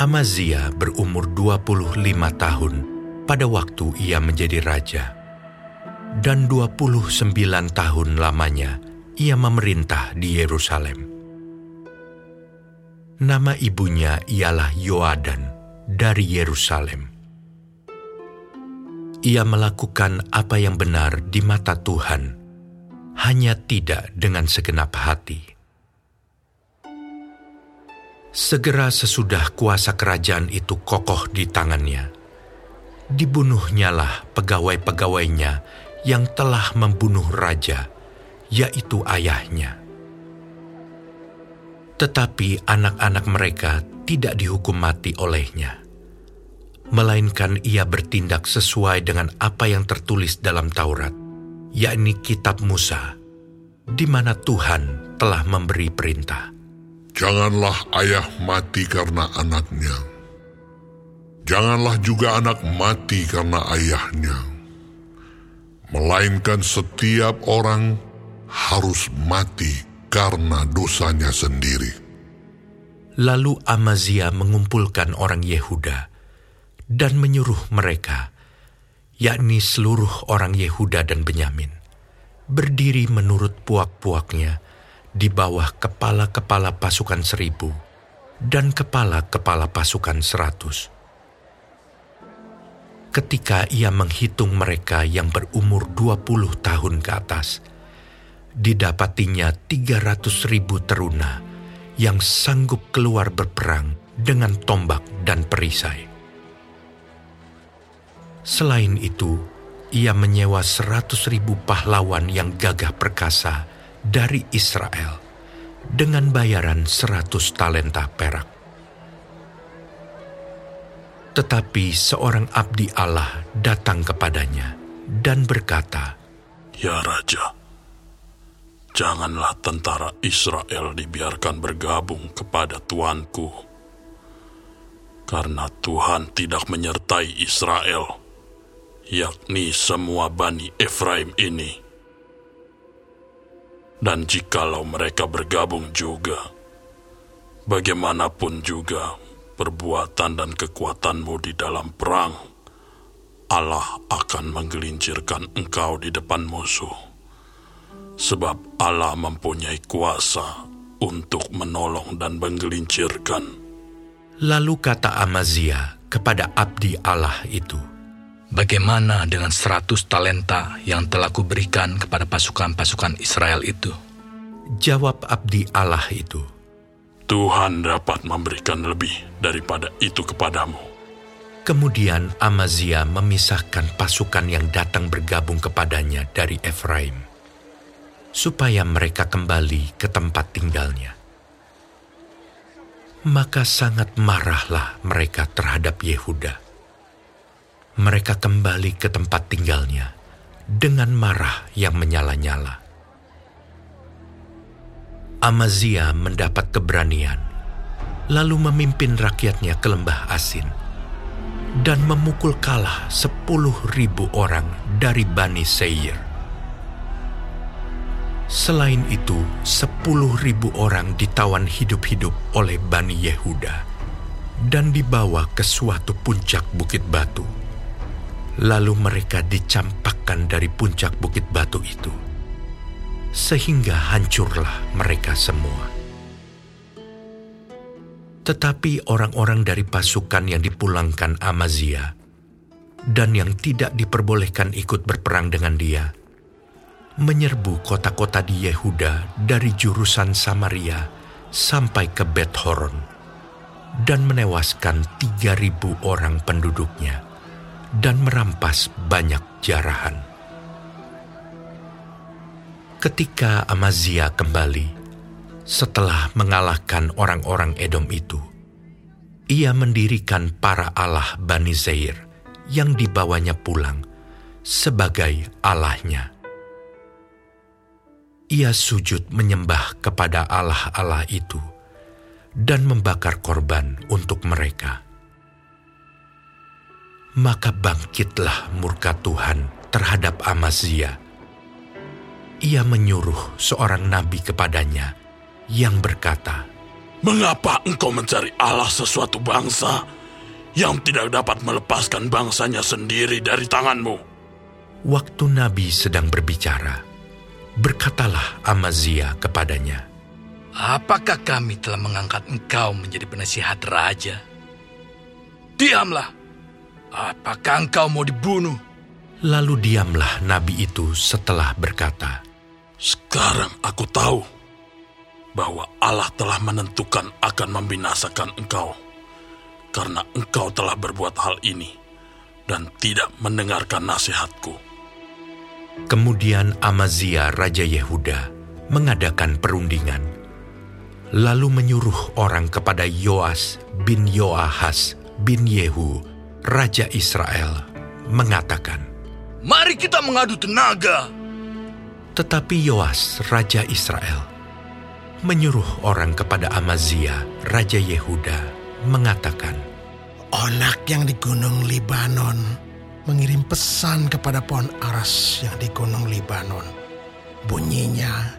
Amazia berumur 25 tahun pada waktu ia menjadi raja. Dan 29 tahun lamanya ia memerintah di Yerusalem. Nama ibunya ialah Yoadan dari Yerusalem. Ia melakukan apa yang benar di mata Tuhan, hanya tidak dengan segenap hati. Segera sesudah kuasa kerajaan itu kokoh di tangannya, dibunuhnyalah pegawai-pegawainya yang telah membunuh raja, yaitu ayahnya. Tetapi anak-anak mereka tidak dihukum mati olehnya, melainkan ia bertindak sesuai dengan apa yang tertulis dalam Taurat, yakni Kitab Musa, di mana Tuhan telah memberi perintah. Janganlah ayah mati karena anaknya. Janganlah juga anak mati karena ayahnya. Melainkan setiap orang harus mati karena dosanya sendiri. Lalu Amazia mengumpulkan orang Yehuda dan menyuruh mereka, yakni seluruh orang Yehuda dan Benyamin, berdiri menurut puak-puaknya di bawah kepala-kepala pasukan seribu dan kepala-kepala pasukan seratus. Ketika ia menghitung mereka yang berumur dua puluh tahun ke atas, didapatinya tiga ratus ribu teruna yang sanggup keluar berperang dengan tombak dan perisai. Selain itu, ia menyewa seratus ribu pahlawan yang gagah perkasa dari Israel dengan bayaran seratus talenta perak. Tetapi seorang abdi Allah datang kepadanya dan berkata, Ya Raja, janganlah tentara Israel dibiarkan bergabung kepada tuanku, karena Tuhan tidak menyertai Israel, yakni semua Bani Efraim ini dan jikalau mereka bergabung juga, bagaimanapun juga perbuatan dan kekuatanmu di dalam perang, Allah akan menggelincirkan engkau di depan musuh. Sebab Allah mempunyai kuasa untuk menolong dan menggelincirkan. Lalu kata Amazia kepada abdi Allah itu, Bagaimana dengan seratus talenta yang telah kuberikan kepada pasukan-pasukan Israel itu? Jawab abdi Allah itu, Tuhan dapat memberikan lebih daripada itu kepadamu. Kemudian Amazia memisahkan pasukan yang datang bergabung kepadanya dari Efraim, supaya mereka kembali ke tempat tinggalnya. Maka sangat marahlah mereka terhadap Yehuda mereka kembali ke tempat tinggalnya dengan marah yang menyala-nyala. Amazia mendapat keberanian, lalu memimpin rakyatnya ke lembah asin dan memukul kalah sepuluh ribu orang dari Bani Seir. Selain itu, sepuluh ribu orang ditawan hidup-hidup oleh Bani Yehuda dan dibawa ke suatu puncak bukit batu Lalu mereka dicampakkan dari puncak bukit batu itu, sehingga hancurlah mereka semua. Tetapi orang-orang dari pasukan yang dipulangkan Amazia dan yang tidak diperbolehkan ikut berperang dengan dia, menyerbu kota-kota di Yehuda dari jurusan Samaria sampai ke Bet Horon dan menewaskan 3.000 orang penduduknya dan merampas banyak jarahan. Ketika Amazia kembali, setelah mengalahkan orang-orang Edom itu, ia mendirikan para Allah Bani Zair yang dibawanya pulang sebagai Allahnya. Ia sujud menyembah kepada Allah-Allah itu dan membakar korban untuk mereka maka bangkitlah murka Tuhan terhadap Amazia. Ia menyuruh seorang nabi kepadanya yang berkata, Mengapa engkau mencari Allah sesuatu bangsa yang tidak dapat melepaskan bangsanya sendiri dari tanganmu? Waktu Nabi sedang berbicara, berkatalah Amazia kepadanya, Apakah kami telah mengangkat engkau menjadi penasihat raja? Diamlah. Apakah engkau mau dibunuh? Lalu diamlah Nabi itu setelah berkata, Sekarang aku tahu bahwa Allah telah menentukan akan membinasakan engkau karena engkau telah berbuat hal ini dan tidak mendengarkan nasihatku. Kemudian Amazia Raja Yehuda mengadakan perundingan, lalu menyuruh orang kepada Yoas bin Yoahas bin Yehu, Raja Israel, mengatakan, Mari kita mengadu tenaga. Tetapi Yoas, Raja Israel, menyuruh orang kepada Amazia, Raja Yehuda, mengatakan, Onak yang di Gunung Libanon mengirim pesan kepada pohon aras yang di Gunung Libanon. Bunyinya,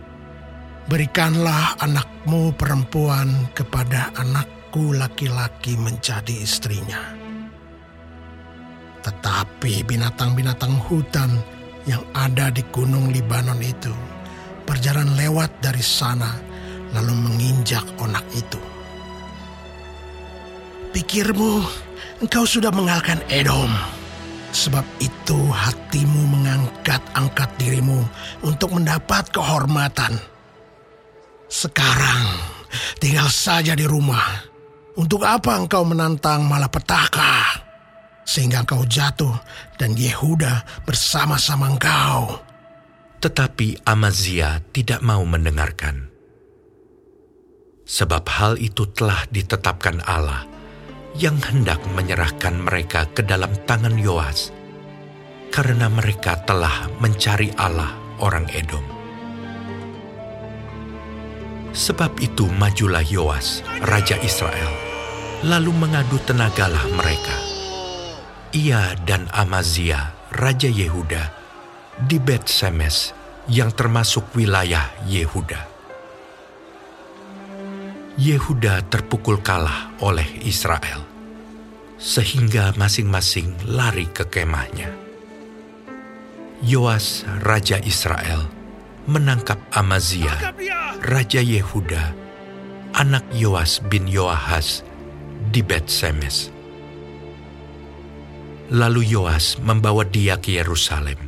berikanlah anakmu perempuan kepada anakku laki-laki menjadi istrinya. Tetapi binatang-binatang hutan yang ada di Gunung Libanon itu berjalan lewat dari sana lalu menginjak onak itu. Pikirmu engkau sudah mengalahkan Edom. Sebab itu hatimu mengangkat-angkat dirimu untuk mendapat kehormatan. Sekarang tinggal saja di rumah. Untuk apa engkau menantang malapetaka? Sehingga engkau jatuh dan Yehuda bersama-sama engkau. Tetapi Amazia tidak mau mendengarkan. Sebab hal itu telah ditetapkan Allah yang hendak menyerahkan mereka ke dalam tangan Yoas, karena mereka telah mencari Allah orang Edom. Sebab itu majulah Yoas, Raja Israel, lalu mengadu tenagalah mereka. Ia dan Amazia, Raja Yehuda, di Bet Semes yang termasuk wilayah Yehuda. Yehuda terpukul kalah oleh Israel, sehingga masing-masing lari ke kemahnya. Yoas, Raja Israel, menangkap Amazia, Raja Yehuda, anak Yoas bin Yoahas, di Bet Semes. Lalu Yoas membawa dia ke Yerusalem.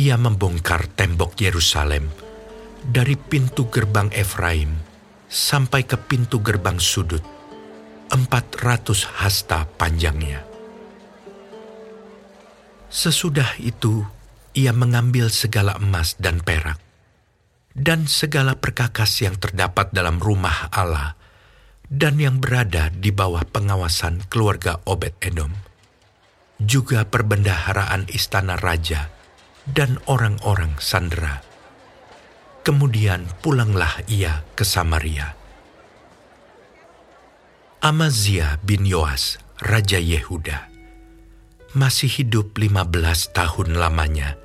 Ia membongkar tembok Yerusalem dari pintu gerbang Efraim sampai ke pintu gerbang sudut, empat ratus hasta panjangnya. Sesudah itu, ia mengambil segala emas dan perak, dan segala perkakas yang terdapat dalam rumah Allah, dan yang berada di bawah pengawasan keluarga Obed Edom, juga perbendaharaan istana raja dan orang-orang Sandra Kemudian pulanglah ia ke Samaria. Amazia bin Yoas, Raja Yehuda, masih hidup 15 tahun lamanya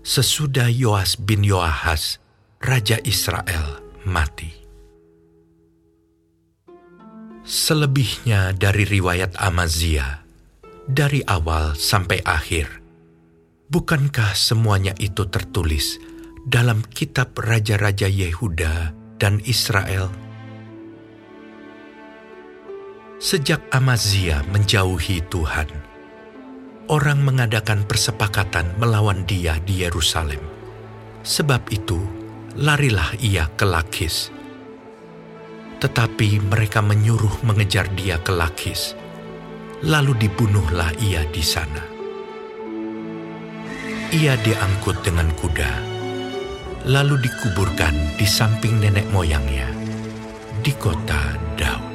sesudah Yoas bin Yoahas, Raja Israel, mati. Selebihnya dari riwayat Amazia, dari awal sampai akhir, bukankah semuanya itu tertulis dalam kitab Raja-Raja Yehuda dan Israel. Sejak Amazia menjauhi Tuhan, orang mengadakan persepakatan melawan dia di Yerusalem. Sebab itu, larilah ia ke Lakis. Tetapi mereka menyuruh mengejar dia ke Lakis, lalu dibunuhlah ia di sana. Ia diangkut dengan kuda lalu dikuburkan di samping nenek moyangnya di kota Daud.